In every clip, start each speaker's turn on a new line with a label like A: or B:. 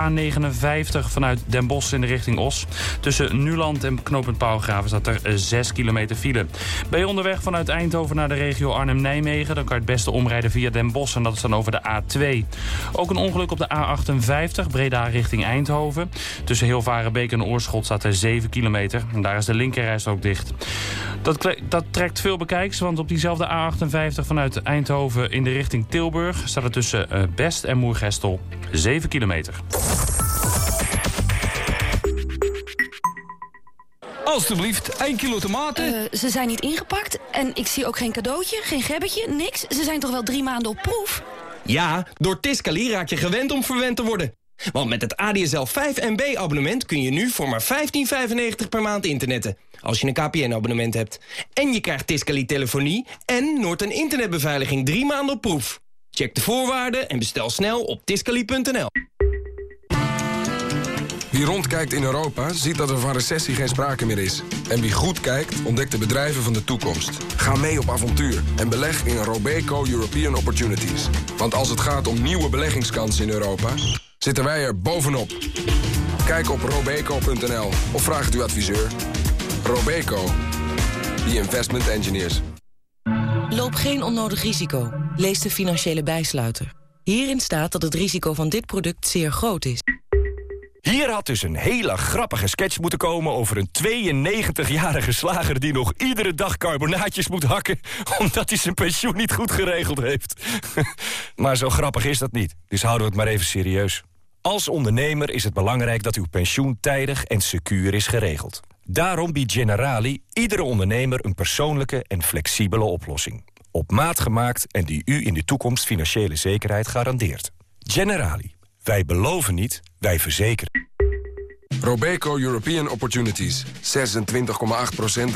A: A59 vanuit Den Bosch in de richting Os. Tussen Nuland en knooppunt Pauwgraven staat er 6 kilometer file. Ben je onderweg vanuit Eindhoven naar de regio Arnhem-Nijmegen... dan kan je het beste omrijden via Den Bosch en dat is dan over de A2. Ook een ongeluk op de A58, Breda richting Eindhoven. Tussen Hilvarenbeek en Oorschot staat er 7 kilometer. En daar is de linkerreis ook dicht. Dat, dat trekt veel bekijks, want op diezelfde A58 vanuit Eindhoven... in de richting Tilburg staat er tussen eh, Best en Moergestel 7 kilometer.
B: Alsjeblieft, 1 kilo tomaten.
C: Uh, ze zijn niet ingepakt en ik zie ook geen cadeautje, geen gebbetje, niks. Ze zijn toch wel drie maanden op proef?
D: Ja, door Tiscali raak je gewend om verwend te worden. Want met het ADSL 5 MB abonnement kun je nu voor maar 15,95 per maand internetten. Als je een KPN-abonnement hebt. En je krijgt Tiscali telefonie en Noord- internetbeveiliging drie maanden op proef. Check de voorwaarden en bestel snel op tiscali.nl.
E: Wie rondkijkt in Europa ziet dat er van recessie geen sprake meer is. En wie goed kijkt ontdekt de bedrijven van de toekomst. Ga mee op avontuur en beleg in Robeco European Opportunities. Want als het gaat om nieuwe beleggingskansen in Europa, zitten wij er bovenop. Kijk op robeco.nl of vraag het uw adviseur. Robeco, the investment engineers.
F: Loop geen onnodig risico. Lees de financiële bijsluiter. Hierin staat dat het risico van dit product zeer groot is.
G: Hier had dus een hele grappige sketch moeten komen over een 92-jarige slager... die nog iedere dag carbonaatjes moet hakken... omdat hij zijn pensioen niet goed geregeld heeft. maar zo grappig is dat niet, dus houden we het maar even serieus. Als ondernemer is het belangrijk dat uw pensioen tijdig en secuur is geregeld. Daarom biedt Generali iedere ondernemer een persoonlijke en flexibele oplossing. Op maat gemaakt en die u in de toekomst financiële zekerheid garandeert. Generali. Wij beloven niet, wij verzekeren.
E: Robeco European Opportunities. 26,8%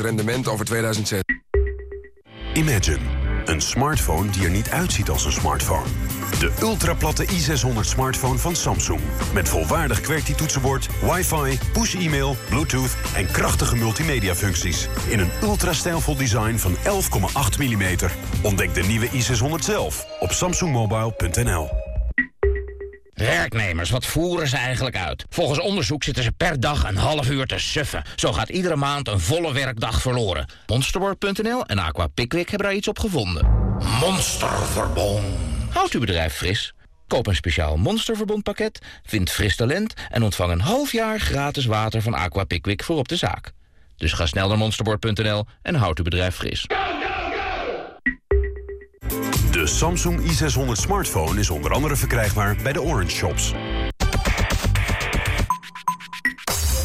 E: rendement over 2006.
H: Imagine. Een smartphone die er niet uitziet als een smartphone. De ultraplatte i600 smartphone van Samsung. Met volwaardig QWERTY-toetsenbord, wifi, push-e-mail, bluetooth... en krachtige multimedia-functies. In een ultra-stijlvol design van 11,8 mm. Ontdek de nieuwe i600 zelf op samsungmobile.nl.
I: Werknemers, wat voeren ze eigenlijk uit? Volgens onderzoek zitten ze per dag een half uur te suffen. Zo gaat iedere maand een volle werkdag verloren. Monsterboard.nl en Aqua Pickwick hebben daar iets op gevonden. Monsterverbond. Houdt uw bedrijf fris? Koop een speciaal Monsterverbondpakket, vind fris talent... en ontvang een half jaar gratis water van Aqua Pickwick voor op de zaak. Dus ga snel naar monsterboard.nl en houd uw bedrijf fris.
H: De Samsung i600 smartphone is onder andere verkrijgbaar bij de Orange Shops.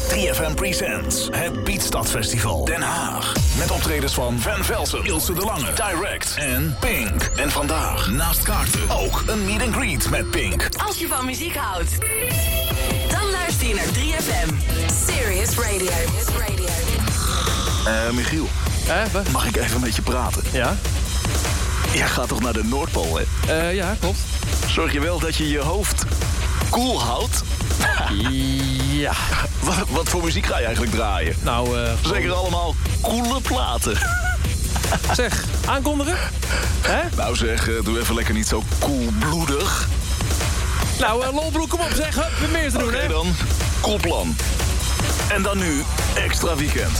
J: 3FM Presents het Beatstad Den Haag. Met optredens van Van Velsen, Ilse de Lange, Direct en Pink. En vandaag, naast kaarten, ook een meet and greet met Pink.
K: Als je van muziek houdt, dan luister je naar 3FM. Serious Radio.
J: Eh, Michiel.
A: Eh,
J: Mag ik even met je praten?
A: Ja?
J: Jij gaat toch naar de Noordpool, hè?
A: Uh, ja, klopt.
J: Zorg je wel dat je je hoofd koel houdt?
A: ja.
J: Wat, wat, voor muziek ga je eigenlijk draaien?
A: Nou, uh,
J: Zeker allemaal coole platen.
A: zeg, aankondigen? Hè?
J: Nou zeg, uh, doe even lekker niet zo koelbloedig.
A: Nou, uh, lolbroek, kom op zeg. Hup, meer te doen,
J: okay,
A: hè?
J: dan, cool plan. En dan nu, extra weekend.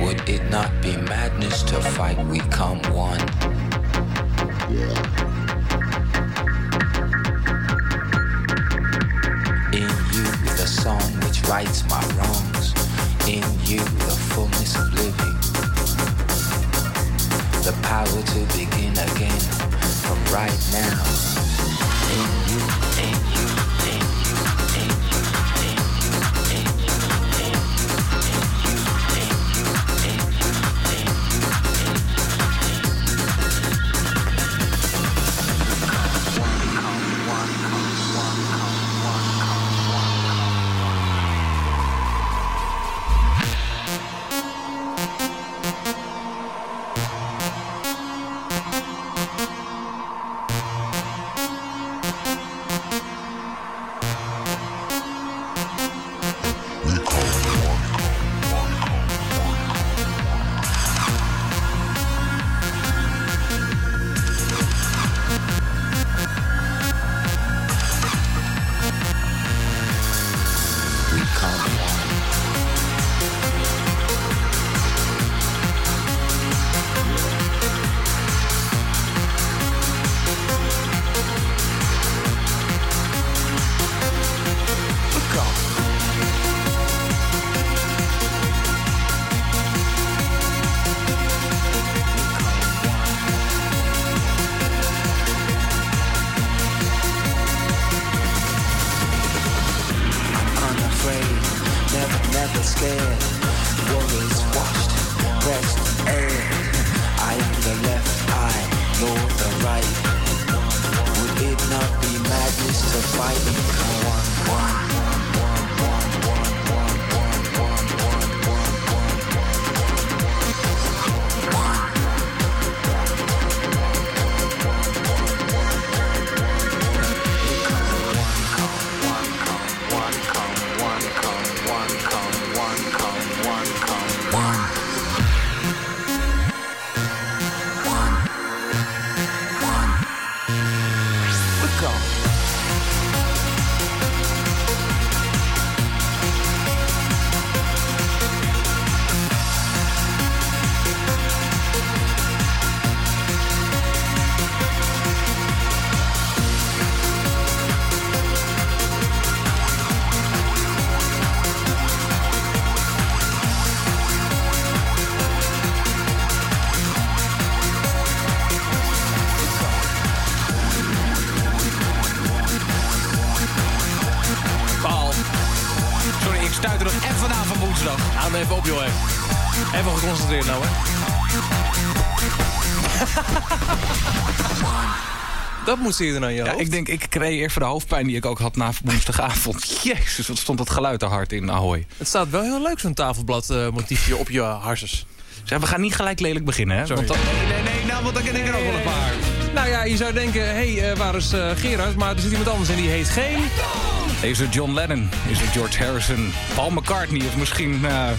L: Would it not be madness to fight? We come one. In you, the song which rights my wrongs. In you, the fullness of living. The power to begin again from right now.
B: Even
M: geconcentreerd nou, hè. Dat moet ze dan aan jou.
B: Ja, ik denk, ik kreeg even de hoofdpijn die ik ook had na woensdagavond. Jezus, wat stond dat geluid er hard in Ahoy.
M: Het staat wel heel leuk, zo'n tafelblad-motiefje op je harses.
B: Zeg, we gaan niet gelijk lelijk beginnen, hè?
M: Sorry.
B: Want dan, nee, nee, nee, nou, want dan ken ik er ook wel een paar.
M: Nou ja, je zou denken, hé, hey, eh, waar is eh, Gerard? Maar er zit iemand anders en die heet geen...
B: Is het John Lennon? Is het George Harrison? Paul McCartney? Of misschien... eh,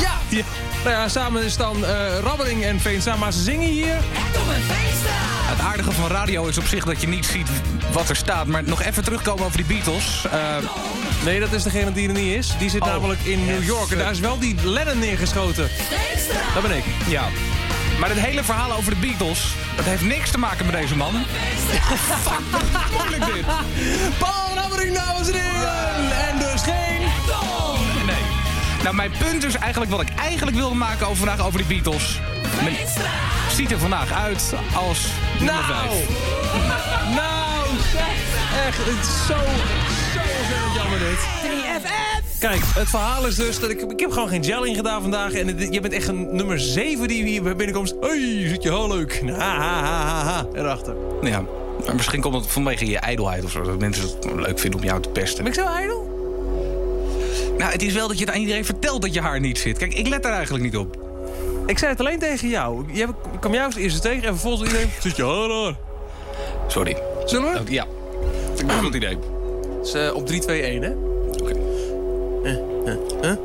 M: Ja! ja! Nou ja, samen is dan eh Rabbeling en Veenstra, maar ze zingen hier...
B: Het aardige van radio is op zich dat je niet ziet wat er staat. Maar nog even terugkomen over die Beatles. Eh,
M: Nee, dat is degene die er niet is. Die zit
B: Oh.
M: namelijk in New York en daar is wel die Lennon neergeschoten. Dat ben ik.
B: ja. Maar het hele verhaal over de Beatles, dat heeft niks te maken met deze man. Fuck, wat moeilijk dit.
M: Paul Rabbeling, dames en heren!
B: Nou, mijn punt is eigenlijk wat ik eigenlijk wilde maken over vandaag over die Beatles. Men ziet er vandaag uit als nummer
M: Nou!
B: 5.
M: Nou, zeg, echt, het is zo, zo ontzettend jammer dit. 3FM! Kijk, het verhaal is dus dat ik, ik heb gewoon geen gel in gedaan vandaag. En het- je bent echt een nummer 7 die hier binnenkomt. Hé, zit je, hallo leuk. Ha, ha, ha, ha, ha. Erachter.
B: Ja, maar misschien komt het vanwege je ijdelheid of zo. Dat mensen het leuk vinden om jou te pesten.
M: Ben ik zo ijdel?
B: Nou, het is wel dat je het aan iedereen vertelt dat je haar niet zit. Kijk, ik let daar eigenlijk niet op.
M: Ik zei het alleen tegen jou. Jij kwam jou als eerste tegen en vervolgens iedereen... Zit je haar daar?
B: Sorry.
M: Zullen we?
B: Oh, Ja. Ik heb een goed idee.
M: Het is op 3, 2, 1, hè?
B: Oké.
M: Eh, eh, eh.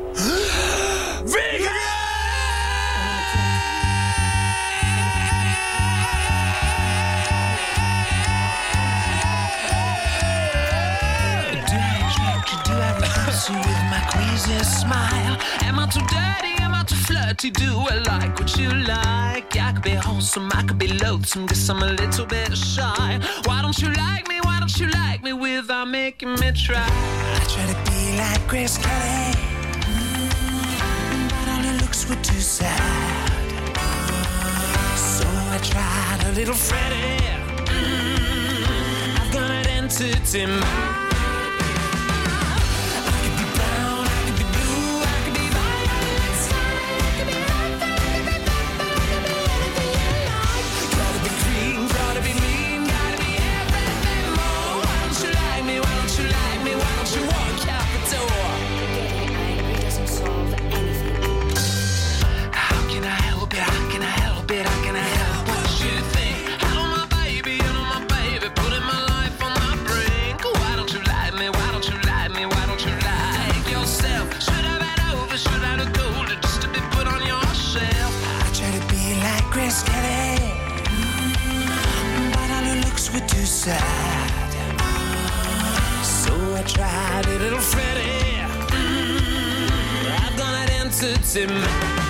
N: Smile. Am I too dirty? Am I too flirty? Do I like what you like? I could be wholesome, I could be loathsome, guess I'm a little bit shy. Why don't you like me? Why don't you like me without making me try? I try to be like Grace Kelly, mm, but all her looks were too sad. So I tried a little Freddie. Mm, I've got an entity. little Freddy. Mm, I've got an answer to
M: my.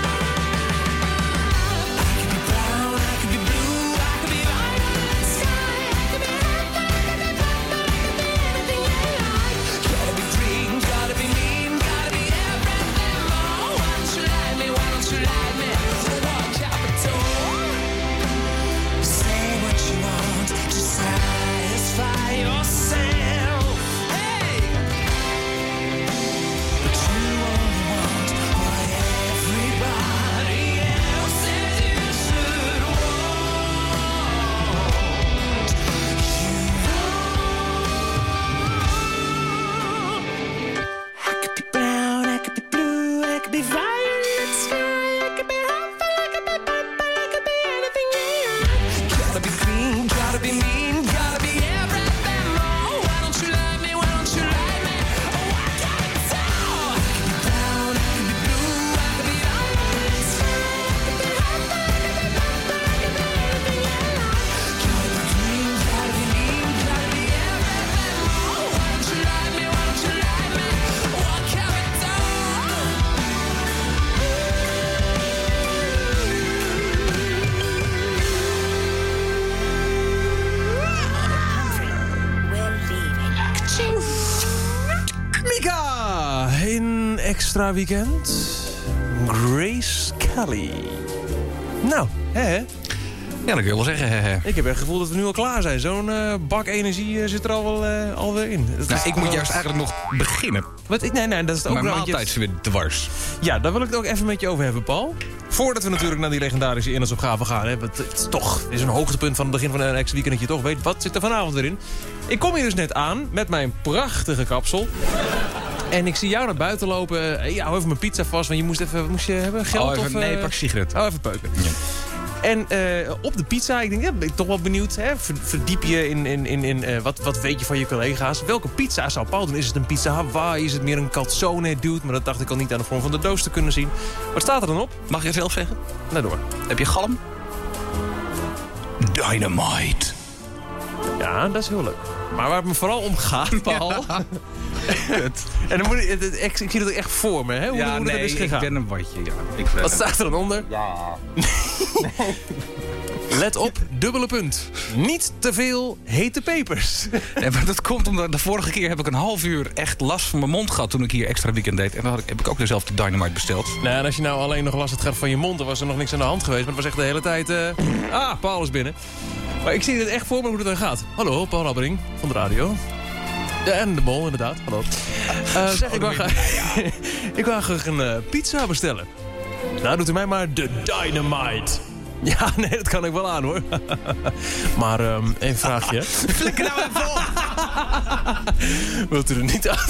M: Extra weekend. Grace Kelly. Nou, hè?
B: Ja, dat kun je wel zeggen. hè.
M: Ik heb echt het gevoel dat we nu al klaar zijn. Zo'n eh, bak energie eh, zit er al wel eh, alweer in. Dat
B: Nou, ik moet juist eigenlijk nog beginnen.
M: Wat, ik- nee, nee, dat is het ook
B: Mijn maaltijd is weer dwars.
M: Ja, daar wil ik het ook even met je over hebben, Paul. Voordat we natuurlijk naar die legendarische inhoudsopgave gaan. Hè, het is toch het is een hoogtepunt van het begin van een extra weekend... dat je toch weet, wat zit er vanavond weer in? Ik kom hier dus net aan met mijn prachtige kapsel. En ik zie jou naar buiten lopen. Eh, Ja, hou even mijn pizza vast, want je moest even... Moest je hebben geld
B: Oh, even-
M: of...
B: nee,
M: eh,
B: pak sigaret.
M: Oh, even peuken. En eh, op de pizza, ik denk, ja, ben ik toch wel benieuwd. Hè? Ver- Verdiep je in, in, in, in eh, wat, wat weet je van je collega's? Welke pizza zou Paul doen? Is het een pizza Hawaii? Is het meer een calzone dude? Maar dat dacht ik al niet aan de vorm van de doos te kunnen zien. Wat staat er dan op?
B: Mag je het zelf zeggen?
M: Nou door.
B: Heb je galm? Dynamite.
M: Ja, dat is heel leuk. Maar waar het me vooral om gaat, Paul... en dan moet ik, ik, ik zie dat echt voor me, hè? Hoe,
B: ja,
M: hoe dat
B: nee,
M: is
B: ik
M: gegaan.
B: ben een watje. Ja. Ik
M: Wat staat er dan onder?
B: Ja.
M: Let op, dubbele punt. Niet te veel hete pepers.
B: Nee, maar dat komt omdat de vorige keer heb ik een half uur echt last van mijn mond gehad toen ik hier extra weekend deed. En dan had ik, heb ik ook dezelfde Dynamite besteld.
M: Nou, en als je nou alleen nog last had gehad van je mond, dan was er nog niks aan de hand geweest. Maar het was echt de hele tijd... eh, Ah, Paul is binnen. Maar ik zie het echt voor me hoe het dan gaat. Hallo, Paul Labbering van de radio. Ja, en de mol, inderdaad. Hallo. Eh, zeg, ik wou, graag, ik wou graag een eh, pizza bestellen. Nou, doet u mij maar de Dynamite. Ja, nee, dat kan ik wel aan, hoor. maar, ehm één vraagje.
B: Flikker nou even op!
M: Wilt u er niet aan?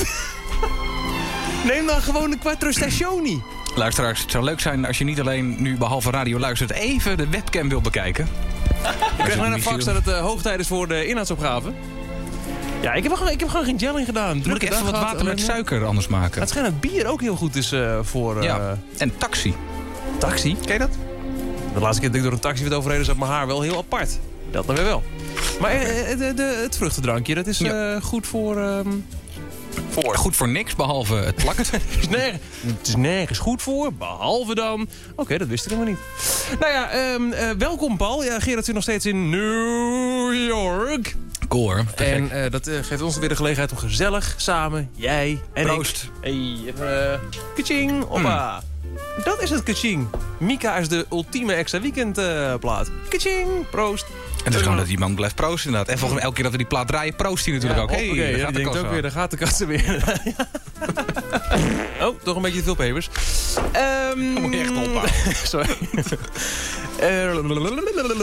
M: Neem dan gewoon een Quattro Stationi.
B: Luisteraars, het zou leuk zijn als je niet alleen nu behalve radio luistert... even de webcam wil bekijken.
M: Ik kreeg net een fax dat het uh, hoog tijd is voor de inhoudsopgave. Ja, ik heb, gewoon, ik heb gewoon geen gel in gedaan.
B: Moet ik even wat water met suiker anders maken?
M: Het schijnt dat bier ook heel goed is uh, voor... Uh,
B: ja, en taxi.
M: Taxi?
B: Ken je dat?
M: De laatste keer dat ik door een taxi werd overreden zat mijn haar wel heel apart. Dat dan weer wel. Maar uh, de, de, het vruchtendrankje, dat is ja. goed voor... Um,
B: voor. Goed voor niks, behalve het plakt.
M: het, is nergens, het is nergens goed voor, behalve dan... Oké, dat wist ik helemaal niet. Nou ja, uh, welkom Paul. Ja, Gerard zit nog steeds in New York.
B: Cool hoor.
M: En dat geeft ons weer de gelegenheid om gezellig samen, jij en
B: Proost.
M: ik... Hey, even... Kaching, hoppa. Dat is het kaching. Mika is de ultieme extra weekend uh, plaat. Kaching, proost.
B: En dus gewoon dat iemand blijft proosten inderdaad. En volgens mij elke keer dat we die plaat draaien, proost hij natuurlijk
M: ja,
B: ook. Hey,
M: okay,
B: daar
M: ja,
B: gaat de
M: denkt ook weer, daar gaat de kassa weer. oh, toch een beetje te veel pepers. Um,
B: Dan moet je echt ophouden.
M: Sorry.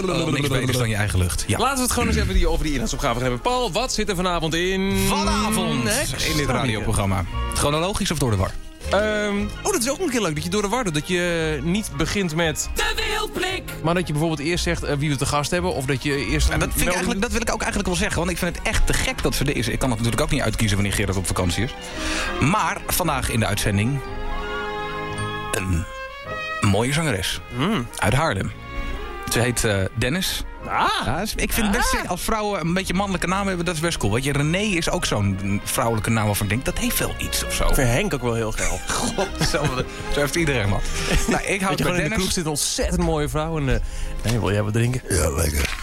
B: oh, niks beters dan je eigen lucht. Ja.
M: Laten we het gewoon eens even die, over die inhoudsopgave hebben. Paul, wat zit er vanavond in?
B: Vanavond in dit radioprogramma. Chronologisch of door de war?
M: Um, oh, dat is ook een keer leuk. Dat je door de war doet. Dat je niet begint met...
K: De wildblik!
M: Maar dat je bijvoorbeeld eerst zegt uh, wie we te gast hebben. Of dat je eerst...
B: Ja, dat, vind ik eigenlijk, dat wil ik ook eigenlijk wel zeggen. Want ik vind het echt te gek dat ze deze... Ik kan het natuurlijk ook niet uitkiezen wanneer Gerard op vakantie is. Maar vandaag in de uitzending... Een, een mooie zangeres.
M: Mm.
B: Uit Haarlem. Ze heet uh, Dennis.
M: Ah.
B: Ja, ik vind ah. best, als vrouwen een beetje mannelijke naam hebben, dat is best cool. Weet je, René is ook zo'n vrouwelijke naam waarvan ik denk, dat heeft wel iets of zo.
M: Ik vind Henk ook wel heel geil.
B: God, zo, zo heeft iedereen wat. nou, ik hou
M: bij Dennis. In de kroeg zit een ontzettend mooie vrouw. En, uh, nee, wil jij wat drinken?
B: Ja, lekker.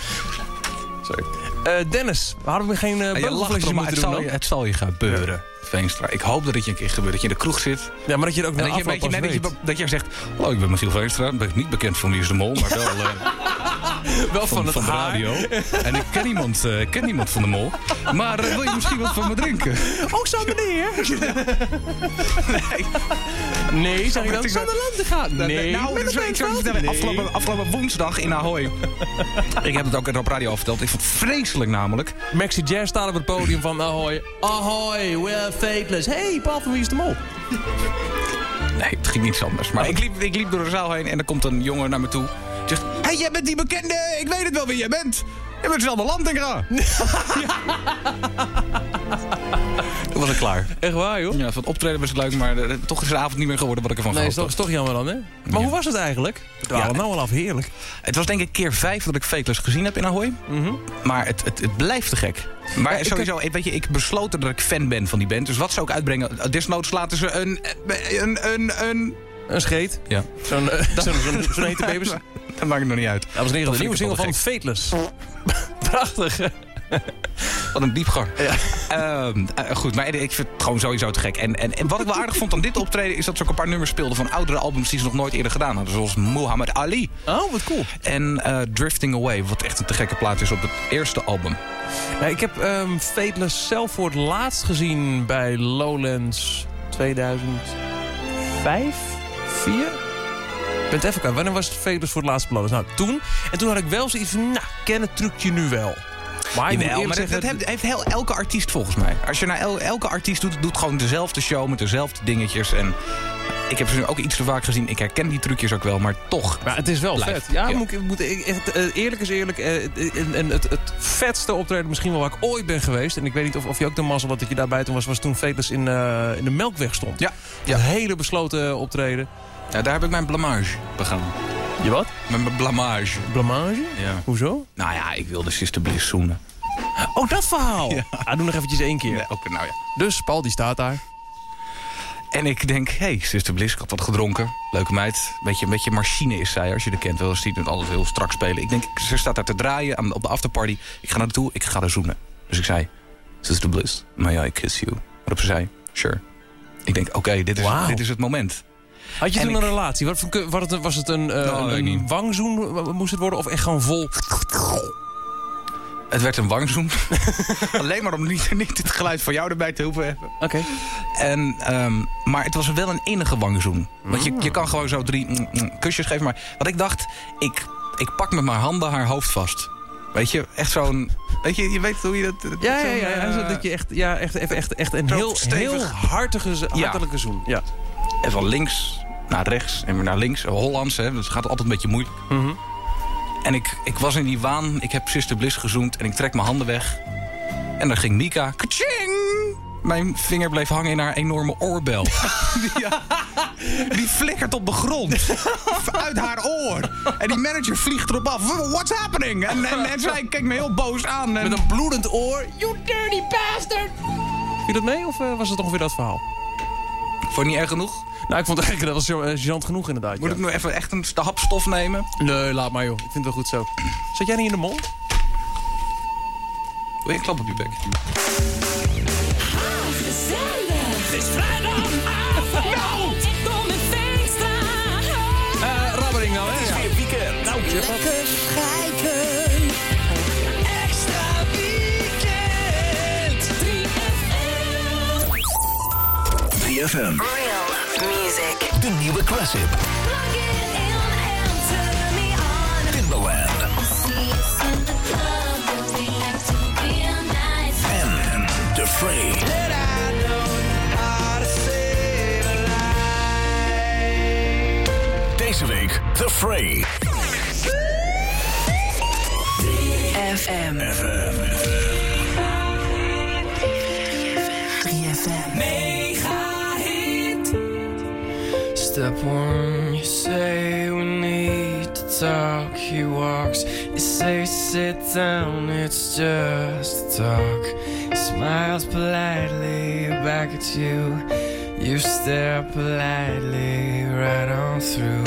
M: Sorry. Uh, Dennis, hadden we geen uh,
B: ja, moeten
M: doen
B: het zal, je, het zal je gebeuren. Ja. Veenstra. Ik hoop dat het je een keer gebeurt. Dat je in de kroeg zit.
M: Ja, maar dat je er ook
B: en dat je, beetje, nee, dat, je, dat je zegt... Oh, ik ben Michiel Veenstra. Ben ik niet bekend van Wie is de Mol. Maar wel... Uh,
M: wel van, van,
B: van de radio. en ik ken iemand, uh, ken iemand van de Mol. Maar uh, wil je misschien wat van me drinken?
M: Oh, zo meneer. nee. Nee, zeg ik dan? Sander Landegaat.
B: Nee. Nou, ik zou je vertellen. Nee. Afgelopen, afgelopen woensdag in Ahoy. ik heb het ook op radio al verteld. Ik vond het vreselijk namelijk.
M: Maxi Jazz staat op het podium van Ahoy. Ahoy, we're fateless. Hey, Paul van Wie is de Mol?
B: Nee, het ging niets anders. Maar ik liep, ik liep door de zaal heen en er komt een jongen naar me toe. Zegt, hé, hey, jij bent die bekende. Ik weet het wel wie jij bent. Je bent Sander Lantinga. Toen was ik klaar.
M: Echt waar, joh?
B: Ja, van het optreden was het leuk, maar toch is de avond niet meer geworden wat ik ervan
M: nee,
B: gehad
M: Nee, is, is toch jammer dan, hè? Maar ja. hoe was het eigenlijk? We ja, nou al af, heerlijk.
B: Het was denk ik keer vijf dat ik Fateless gezien heb in Ahoy.
M: Mm -hmm.
B: Maar het, het, het blijft te gek. Maar ja, sowieso, ik, weet je, ik besloten dat ik fan ben van die band. Dus wat ze ook uitbrengen, desnoods laten ze een... een, een, een
M: een scheet?
B: Ja.
M: Zo'n uh, zo zo zo hete babys?
B: dat maakt het nog niet uit.
M: Dat was de nieuwe single van Fateless. Prachtig.
B: Wat een diepgang. Ehm, eh, goed, maar ik vind het gewoon sowieso te gek. En, en, en wat ik wel aardig vond aan dit optreden... is dat ze ook een paar nummers speelden van oudere albums... die ze nog nooit eerder gedaan hadden. Zoals Muhammad Ali.
M: Oh, wat cool.
B: En eh, Drifting Away, wat echt een te gekke plaat is op het eerste album.
M: Ja, ik heb ehm Fateless zelf voor het laatst gezien bij Lowlands 2005, 4? Ik ben het even kwijt. Wanneer was Fateless voor het laatst op Lowlands? Nou, toen. En toen had ik wel zoiets van, nou, ken het trucje nu wel. Maar
B: Jawel, maar
M: zeggen...
B: dat heeft, heeft heel, elke artiest volgens mij. Als je naar el- elke artiest doet, doet gewoon dezelfde show met dezelfde dingetjes. En ik heb ze nu ook iets te vaak gezien. Ik herken die trucjes ook wel, maar toch.
M: Maar het is wel vet. Ja, Moet, ik- moet, ik- echt, eh, eerlijk is eerlijk. eh, en en het, het vetste optreden misschien wel waar ik ooit ben geweest. En ik weet niet of, of je ook de mazzel had dat je daarbij toen was. Was toen Fateless in, eh, in de Melkweg stond.
B: Ja.
M: Een hele besloten optreden.
B: Ja, daar heb ik mijn blamage begaan.
M: Je wat?
B: Mijn blamage.
M: Blamage?
B: Ja.
M: Hoezo?
B: Nou ja, ik wilde Sister Bliss zoenen.
M: Oh, dat verhaal. Ja. doe nog eventjes één keer.
B: Ja, Oké, nou ja.
M: Dus Paul die staat daar.
B: En ik denk, hé, hey, Sister Bliss, ik had wat gedronken. Leuke meid. Beetje, een beetje machine is zij, als je de kent. Wel eens die doet altijd heel strak spelen. Ik denk, ze staat daar te draaien aan, op de afterparty. Ik ga naar naartoe, ik ga haar zoenen. Dus ik zei, Sister Bliss, may I kiss you? Waarop ze zei, sure. Ik denk, oké, dit, is, dit is het moment.
M: Had je
B: En
M: toen
B: ik-
M: een relatie? Was het, was het een, eh,
B: Nou,
M: een wangzoen moest het worden? Of echt gewoon vol?
B: Het werd een wangzoen. Alleen maar om niet, niet het geluid van jou erbij te hoeven hebben.
M: Oké.
B: En, ehm, maar het was wel een innige wangzoen. Want je, je kan gewoon zo drie mm, mm, kusjes geven. Maar wat ik dacht, ik, ik pak met mijn handen haar hoofd vast. Weet je, echt zo'n... Weet je, je weet hoe je dat...
M: Ja, ja, ja. ja,
B: eh,
M: dat je echt, ja, echt, echt, echt, echt een heel,
B: stevig.
M: heel hartige,
B: Ja.
M: hartelijke zoen. Ja.
B: En van links naar rechts en weer naar links. Hollands, hè. Dat gaat altijd een beetje moeilijk.
M: Mhm.
B: En ik, ik was in die waan. Ik heb Sister Bliss gezoend. En ik trek mijn handen weg. En dan ging Mika... Kaching! Mijn vinger bleef hangen in haar enorme oorbel. die, ja, die flikkert op de grond. Uit haar oor. En die manager vliegt erop af. What's happening? En, en, en zij keek me heel boos aan. En...
M: Met een bloedend oor. You dirty bastard! Viel je dat mee of eh, was het ongeveer dat verhaal?
B: Vond je niet erg genoeg?
M: Nou, ik vond het eigenlijk dat was zo, eh, gênant genoeg inderdaad.
B: Moet
M: ja.
B: ik nu even echt een hap stof nemen?
M: Nee, laat maar joh. Ik vind het wel goed zo. Zat jij niet in de mond?
B: Wil je een klap op je bek?
N: Het is vrijdagavond. Kom in feestra.
M: Eh, rabbering nou, hè?
J: Het is weer weekend. Nou,
N: Lekker 3FM.
J: 3FM.
K: Real music.
J: De nieuwe classic.
N: Plug it in and turn me on.
J: Timbaland.
N: See us in the club, but we like to be nice.
J: En The Fray. Deze week The Fray.
K: FM. 3FM.
O: Talk. He walks, you say sit down, it's just talk. He smiles politely back at you. You stare politely right on through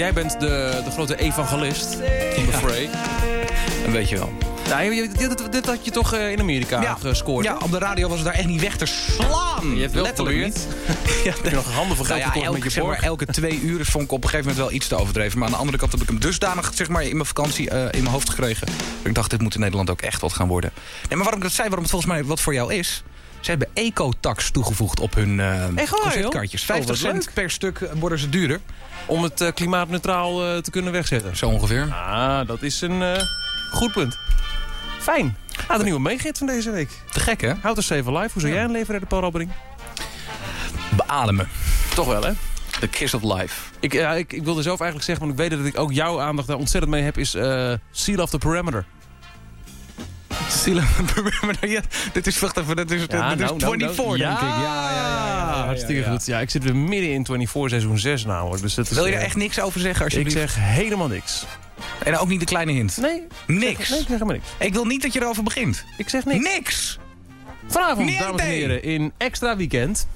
M: jij bent de, de grote evangelist van de Fray.
B: Dat weet je wel.
M: Ja, je- dit, dit had je toch eh, in Amerika gescoord?
B: Ja, op de radio was het daar echt niet weg te slaan.
M: Je hebt wel
B: Letterlijk niet. ja,
M: Heb je nog handen voor geld
B: nou ja, elke,
M: met je
B: zeg maar, elke twee uur vond ik op een gegeven moment wel iets te overdreven. Maar aan de andere kant heb ik hem dusdanig zeg maar, in mijn vakantie eh, in mijn hoofd gekregen. Ik dacht, dit moet in Nederland ook echt wat gaan worden. Nee, maar waarom ik dat zei, waarom het volgens mij wat voor jou is... Ze hebben ecotax toegevoegd op hun eh
M: waar,
B: concertkaartjes.
M: joh?
B: 50
M: Oh, wat
B: cent
M: leuk.
B: per stuk worden ze duurder.
M: Om het eh, klimaatneutraal eh, te kunnen wegzetten.
B: Zo ongeveer.
M: Ah, dat is een eh, goed punt. Fijn. Ah, de nieuwe meegiet van deze week.
B: Te gek, hè?
M: How to Save a Life. Hoe zou jij een leven redden, Paul Robbering?
B: Beademen.
M: Toch wel, hè?
B: The kiss of life.
M: Ik, ja, ik, ik wilde zelf eigenlijk zeggen, want ik weet dat ik ook jouw aandacht daar ontzettend mee heb, is eh Seal of the Parameter.
B: Ja. Dit is, wacht even, dit is, dit is 24, denk ik. Ja, ja, ja. ja, ja,
M: hartstikke
B: ja, ja.
M: goed. Ja, ik zit weer midden in 24 seizoen 6 namelijk. Dus dat
B: Wil je er
M: eh,
B: echt niks over zeggen,
M: Ik
B: alsjeblieft?
M: zeg helemaal niks.
B: En ook niet de kleine hint?
M: Nee.
B: Niks?
M: Nee, ik zeg helemaal niks.
B: Ik wil niet dat je erover begint.
M: Ik zeg niks.
B: Niks!
M: Vanavond, dames en heren, in Extra Weekend...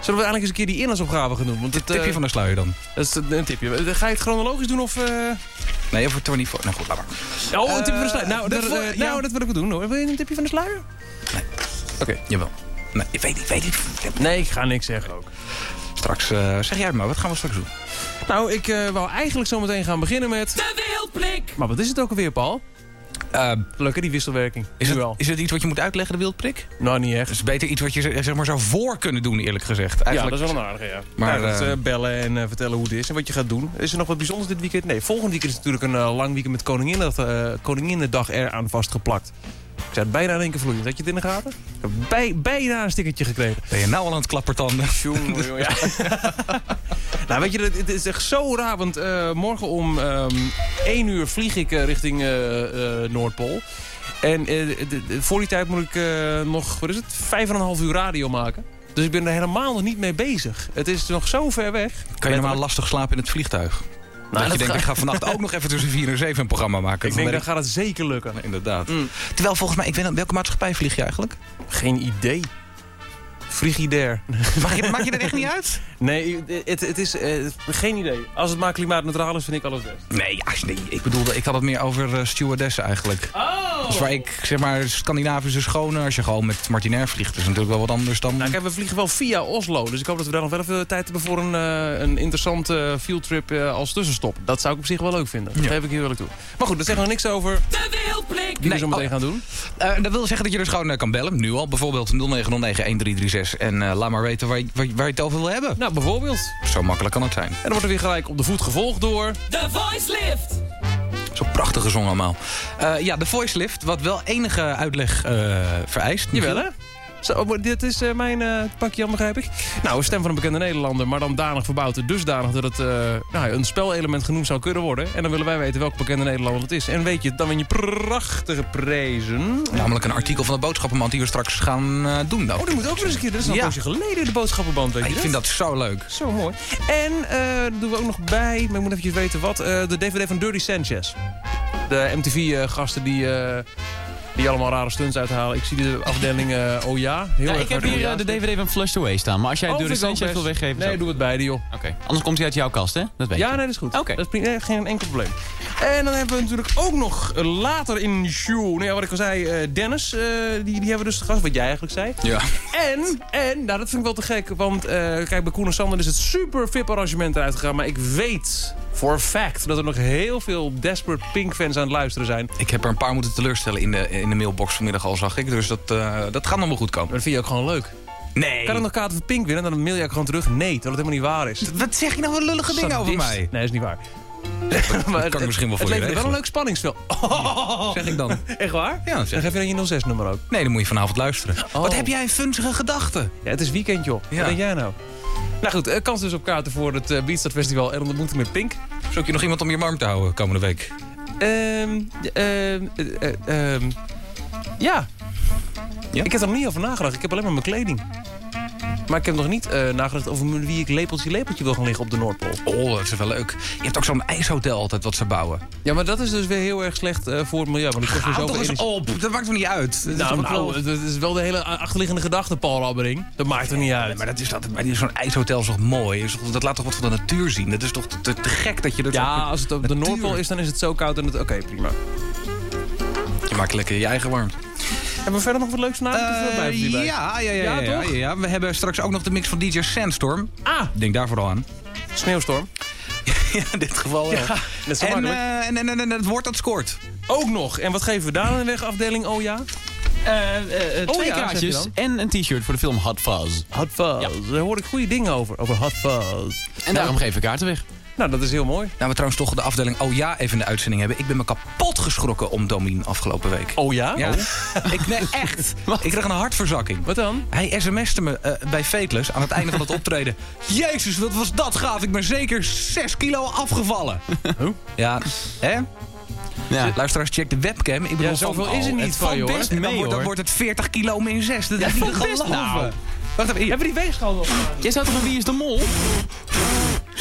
M: Zullen we eigenlijk eens een keer die inlandsopgave gaan doen? Want het,
B: Tipje
M: eh,
B: van de sluier dan.
M: Dat is een tipje. Ga je het chronologisch doen of... eh,
B: Nee, over 24. Nou goed, laat maar.
M: Oh, een tipje van de
B: Eh,
M: sluier. Nou, dat, eh,
B: ja.
M: nou, dat wil ik wel doen hoor. Wil je een tipje van de sluier?
B: Oké, jawel. Nee, ik weet niet, ik weet niet.
M: Nee, ik ga niks zeggen ook.
B: Straks, eh, zeg jij het maar, wat gaan we straks doen?
M: Nou, ik eh wou eigenlijk zo meteen gaan beginnen met...
K: De wildprik.
M: Maar wat is het ook alweer, Paul? Leuk hè, die wisselwerking.
B: Is, het, is het iets wat je moet uitleggen, de wildprik?
M: Nou, niet echt.
B: Het is beter iets wat je zeg maar, zou voor kunnen doen, eerlijk gezegd.
M: Ja,
B: Eigenlijk,
M: dat is wel een aardige, ja.
B: Maar,
M: Maar
B: eh,
M: bellen en eh, vertellen hoe het is en wat je gaat doen. Is er nog wat bijzonders dit weekend? Nee, volgend weekend is natuurlijk een eh, lang weekend met Koninginnedag, eh Koninginnedag eraan vastgeplakt. Ik zei het bijna in één keer vloeiend. Had je het in de gaten? Ik heb bij, bijna een stickertje gekregen.
B: Ben je nou al aan het klappertanden?
M: Jongen, ja. nou, weet je, het- het is echt zo raar. Want eh, morgen om ehm 1 uur vlieg ik eh, richting eh, eh, Noordpool. En eh, voor die tijd moet ik eh, nog, wat is het, vijf en een half uur radio maken. Dus ik ben er helemaal nog niet mee bezig. Het is nog zo ver weg.
B: Kan je normaal lastig slapen in het vliegtuig? Dat
M: dat
B: je denkt,
M: ga-
B: ik ga vannacht ook nog even tussen 4 en 7 een programma maken.
M: Ik denk, dan gaat het zeker lukken.
B: Inderdaad. Terwijl volgens mij, ik weet welke maatschappij vlieg je eigenlijk?
M: Geen idee. Frigidair.
B: Mag je, maakt je dat echt niet uit?
M: Nee, het, het is eh, geen idee. Als het maar klimaatneutraal is, vind ik alles best.
B: Nee, ach, nee ik bedoelde, ik had het meer over eh, stewardessen eigenlijk.
M: Oh!
B: Dus waar ik, zeg maar, Scandinavische schone, als je gewoon met Martinair vliegt, is natuurlijk wel wat anders dan...
M: Nou, kijk, we vliegen wel via Oslo. Dus ik hoop dat we daar nog wel even tijd hebben voor een, eh, een interessante fieldtrip als tussenstop. Dat zou ik op zich wel leuk vinden. Dat
B: Ja.
M: geef ik hier wel toe. Maar goed, daar zeggen we niks over.
K: De.
M: Die we
B: Nee,
M: zo meteen
B: oh.
M: gaan doen.
B: Eh, dat wil zeggen dat je dus gewoon eh, kan bellen, nu al. Bijvoorbeeld 0909-1336. En eh, laat maar weten waar je, waar, je- waar je het over wil hebben.
M: Nou, bijvoorbeeld.
B: Zo makkelijk kan het zijn.
M: En dan wordt er weer gelijk op de voet gevolgd door...
K: The voice lift.
B: Zo prachtig gezongen allemaal. Eh, ja, de voice lift, wat wel enige uitleg eh, vereist.
M: Jawel, hè? Zo, dit is eh, mijn eh, pakje aan, begrijp ik. Nou, een stem van een bekende Nederlander, maar dan danig verbouwd. Dusdanig dat het eh, nou, een spelelement genoemd zou kunnen worden. En dan willen wij weten welke bekende Nederlander het is. En weet je, dan win je prachtige prezen.
B: Namelijk een artikel van de boodschappenmand die we straks gaan doen.
M: Oh, die moet ook weer eens een keer. Dat is al
B: Ja.
M: een poosje geleden, de boodschappenband. Weet je
B: Ik vind dat zo leuk.
M: Zo mooi. En dat doen we ook nog bij, maar ik moet even weten wat. de DVD van Dirty Sanchez. De MTV-gasten die, die allemaal rare stunts uithalen. Ik zie de afdeling eh Oh Ja. Heel
P: Ja,
M: erg
P: ik heb
M: hard
P: hier
M: Oh
P: eh, de DVD van Flushed Away staan. Maar als jij
M: Oh,
P: de Sanchez wil weggeven...
M: Nee, doe het beide, joh.
P: Oké. Anders komt hij uit jouw kast, hè? Dat weet
M: Ja,
P: je.
M: nee, dat is goed.
P: Oké.
M: Dat is nee, geen enkel probleem. En dan hebben we natuurlijk ook nog later in de show... Nou ja, wat ik al zei, eh, Dennis, die, die hebben we dus te gast. Wat jij eigenlijk zei.
B: Ja.
M: En, en, nou dat vind ik wel te gek. Want kijk, bij Koen en Sander is het super VIP arrangement eruit gegaan. Maar ik weet voor a fact dat er nog heel veel Desperate Pink fans aan het luisteren zijn.
B: Ik heb er een paar moeten teleurstellen in de, in de mailbox vanmiddag al, zag ik. Dus dat, eh, dat gaat nog wel goed komen.
M: Dat vind je ook gewoon leuk.
B: Nee.
M: Kan ik nog kaarten voor Pink winnen? Dan mail je ook gewoon terug. Nee, terwijl het helemaal niet waar is.
B: Wat zeg je nou voor lullige dingen over mij?
M: Nee, dat is niet waar.
B: Dat kan ik misschien wel voor
M: het
B: je
M: levert wel een leuk spanningsveld.
B: Zeg ik dan.
M: Echt waar?
B: Ja,
M: Dan
B: zeg.
M: geef je dan je 06-nummer ook.
B: Nee, dan moet je vanavond luisteren.
M: Oh.
B: Wat heb jij een funzige gedachten?
M: Ja, het is weekend, joh.
B: Ja.
M: Wat denk jij nou? Nou goed, eh, kans dus op kaarten voor het eh, Beatstart Festival en ontmoeting met Pink.
B: Zoek je nog iemand om je warm te houden komende week?
M: Ehm, ehm, eh, eh, ehm, ja.
B: Ja?
M: Ik heb er nog niet over nagedacht. Ik heb alleen maar mijn kleding. Maar ik heb nog niet eh, nagedacht over met wie ik lepeltje lepeltje wil gaan liggen op de Noordpool.
B: Oh, dat is wel leuk. Je hebt ook zo'n ijshotel altijd wat ze bouwen.
M: Ja, maar dat is dus weer heel erg slecht eh, voor het milieu. Want die kost zoveel
B: toch eens op. Dat maakt toch niet uit? Dat is
M: Nou,
B: wel-
M: nou, dat is wel de hele achterliggende gedachte, Paul Rabbering. Dat maakt er niet uit.
B: Maar dat is dat, maar zo'n ijshotel is toch mooi? Dat laat toch wat van de natuur zien? Dat is toch te, te gek dat je dat...
M: Ja, als het op de. Noordpool is, dan is het zo koud en het... Oké, prima.
B: Je maakt lekker je eigen warmte.
M: Hebben we verder nog wat leuks na?
B: Eh, ja, ja, ja, ja, ja,
M: toch?
B: ja, ja. We hebben straks ook nog de mix van DJ Sandstorm.
M: Ah,
B: Denk daar vooral aan.
M: sneeuwstorm.
B: ja, in dit geval wel.
M: Ja, net zo
B: en,
M: makkelijk.
B: eh, en, en, en, en het woord dat scoort.
M: Ook nog. En wat geven we daar aan de weg, afdeling Oh ja?
P: Eh,
M: Oh
P: twee kaartjes en een t-shirt voor de film Hot Fuzz.
M: Hot Fuzz. Daar hoor ik goede dingen over. Over Hot Fuzz.
P: En daarom geven we kaarten weg.
M: Nou, dat is heel mooi.
B: Nou, we trouwens toch de afdeling Oh ja even in de uitzending hebben. Ik ben me kapot geschrokken om Domien afgelopen week.
M: Oh ja?
B: Ja,
M: Oh.
B: ik, nee, echt. Ik kreeg een hartverzakking.
M: Wat dan?
B: Hij sms'te me eh, bij Fateless aan het einde van het optreden. Jezus, wat was dat gaaf. Ik ben zeker 6 kilo afgevallen.
M: Hoe?
B: Ja, hè?
P: Ja.
B: Luisteraars, check de webcam. Ik bedoel,
M: Ja, zoveel
B: van,
M: is er
B: oh,
M: niet van je, hoor.
B: best dan,
P: Nee,
B: wordt, dan wordt het 40 kilo min 6. Dat
P: Ja,
B: is niet te geloven.
P: Nou.
B: Wacht even, hier.
M: Hebben we die weegschaal nog?
P: Jij zou toch een Wie is de Mol?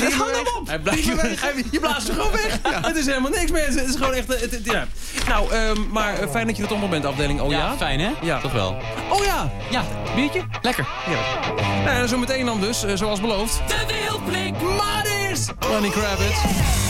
B: Hem op.
M: Hij blijft, hij- je blaast er gewoon weg. Het is helemaal niks meer. Het is gewoon echt... Het, het- ja. Nou, ehm, maar eh, fijn dat je dat op bent, afdeling Oh ja?
P: Fijn, hè?
M: Ja.
P: Toch wel.
M: Oh ja!
P: Ja,
M: Biertje?
P: lekker.
M: Ja. Nou, zo meteen dan dus, eh, zoals beloofd.
K: De Wildblik.
M: Madis! Lenny Kravitz.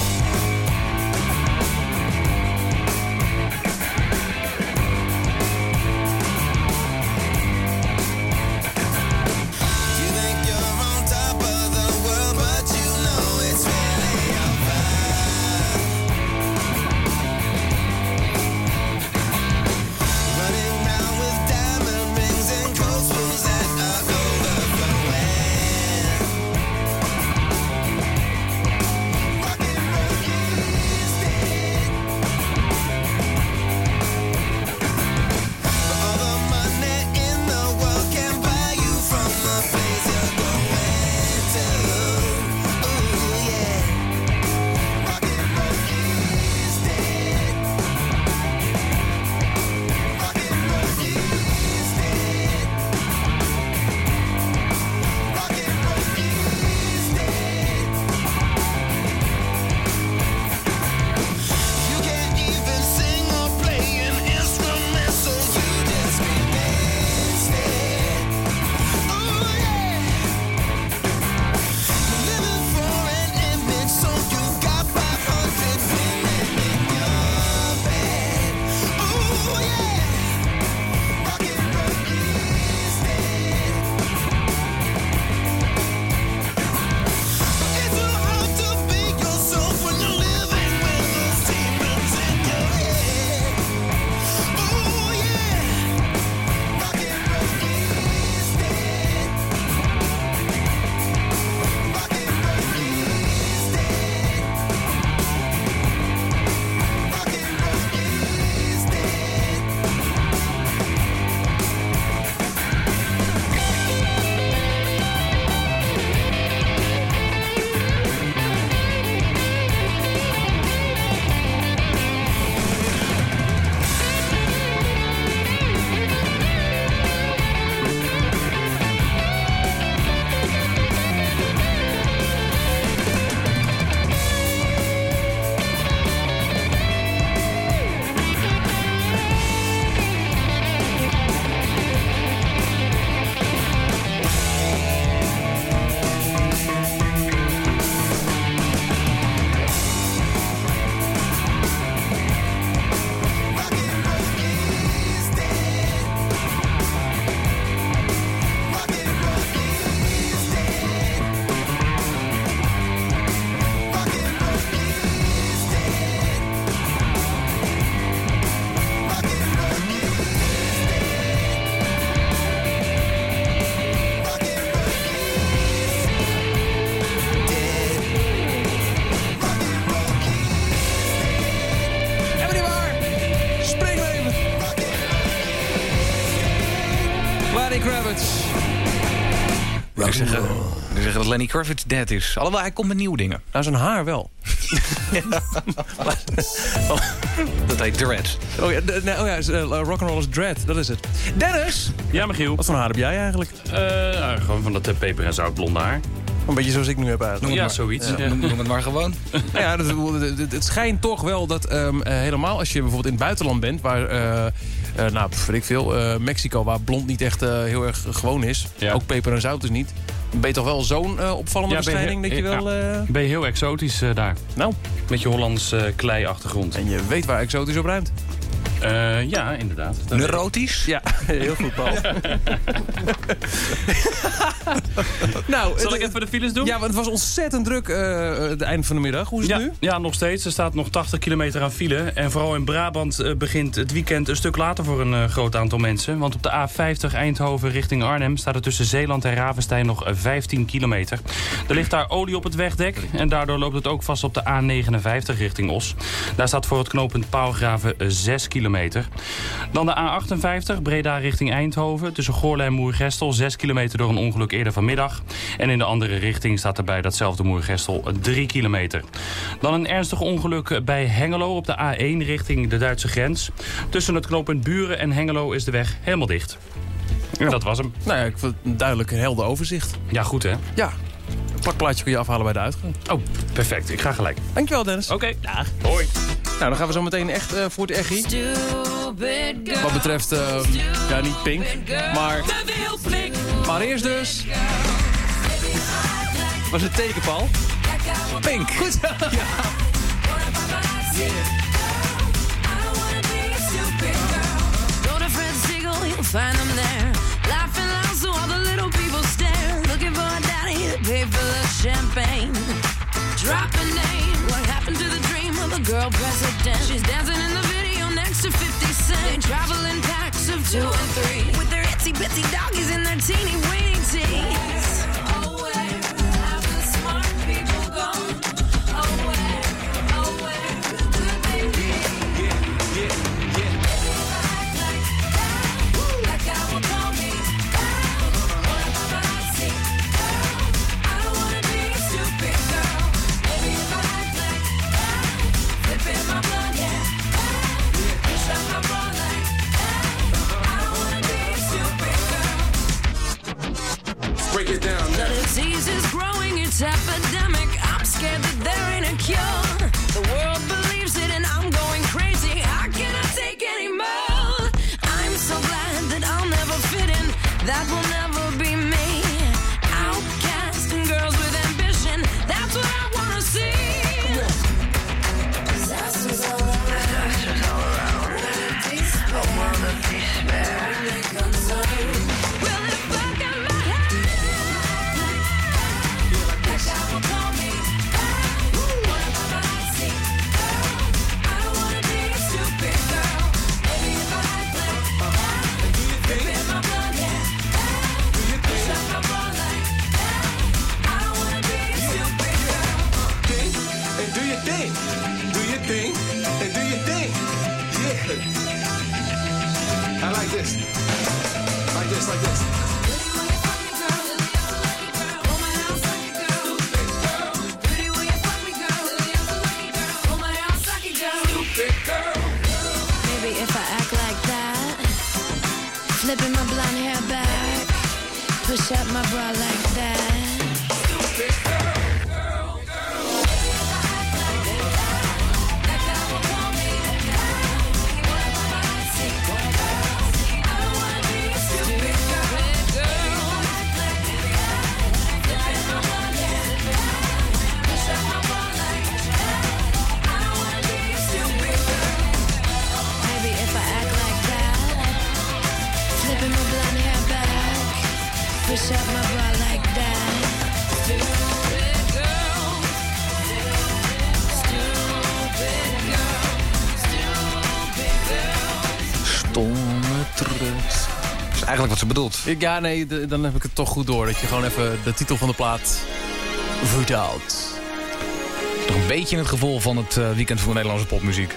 M: Lenny Kravitz
B: dead is. Alhoewel, hij komt met nieuwe dingen.
M: Nou, zijn haar wel.
B: Dat heet Dread.
M: Oh ja, nee, oh ja is, eh, Rock'n'Roll is Dread, dat is het. Dennis!
A: Ja, Michiel.
M: Wat voor haar heb jij eigenlijk?
A: Eh, nou, gewoon van dat eh, peper en zout blonde haar.
M: Een beetje zoals ik nu heb eigenlijk.
A: Ja, zoiets.
M: Ja.
B: Noem, noem het maar gewoon.
M: Nou ja, dat- het, het- het schijnt toch wel dat ehm, eh, helemaal als je bijvoorbeeld in het buitenland bent... waar, eh, eh, nou, weet ik veel, eh, Mexico, waar blond niet echt eh, heel erg gewoon is...
A: Ja.
M: ook peper en zout dus niet... ben je toch wel zo'n eh, opvallende
A: Ja, ben je-
M: verschijning... dat je wel...
A: ja.
M: eh,
A: Ben je heel exotisch eh, daar.
M: Nou.
A: Met je Hollands klei-achtergrond.
M: En je weet waar exotisch op ruimt.
A: Eh, ja, inderdaad. Dat-
B: Neurotisch?
M: Ja, heel goed, Paul. nou,
A: Zal ik even de files doen?
M: Ja, want het was ontzettend druk eh het eind van de middag. Hoe is het
A: Ja,
M: nu?
A: ja, nog steeds. Er staat nog 80 kilometer aan file. En vooral in Brabant eh, begint het weekend een stuk later voor een groot aantal mensen. Want op de A50 Eindhoven richting Arnhem staat er tussen Zeeland en Ravenstein nog eh, 15 kilometer. Er ligt daar olie op het wegdek. En daardoor loopt het ook vast op de A59 richting Os. Daar staat voor het knooppunt Paalgraven eh, 6 kilometer. Dan de A58 Breda richting Eindhoven. Tussen Goorle en Moergestel 6 kilometer door een ongeluk eerder vanmiddag. En in de andere richting staat er bij datzelfde Moergestel 3 kilometer. Dan een ernstig ongeluk bij Hengelo op de A1 richting de Duitse grens. Tussen het knooppunt Buren en Hengelo is de weg helemaal dicht. Dat was hem.
M: Nou ja, ik vond het duidelijk een helder overzicht.
A: Ja, goed hè?
M: Ja. Plakplaatje kun je afhalen bij de uitgang.
A: Oh, perfect. Ik ga gelijk.
M: Dankjewel, Dennis.
A: Oké, dag. Hoi.
M: Nou, dan gaan we zo meteen echt eh, voor het echi. Wat betreft, eh, ja, niet Pink, maar... Maar eerst dus... Was het teken, Paul?
B: Pink.
M: Goed zo. Ja.
N: Find them there. Pay for champagne. Drop a name. What happened to the dream of the girl president? She's dancing in the video next to 50 Cent. They travel in packs of two and three. With their itsy bitsy doggies and their teeny weeny. Oh, where have the smart people gone? Epidemic. I'm scared that there ain't a cure. The world
B: wat ze bedoelt.
M: Ik- Ja, nee, dan heb ik het toch goed door. Dat je gewoon even de titel van de plaat vertaalt.
B: Toch een beetje het gevoel van het eh, weekend van de Nederlandse popmuziek.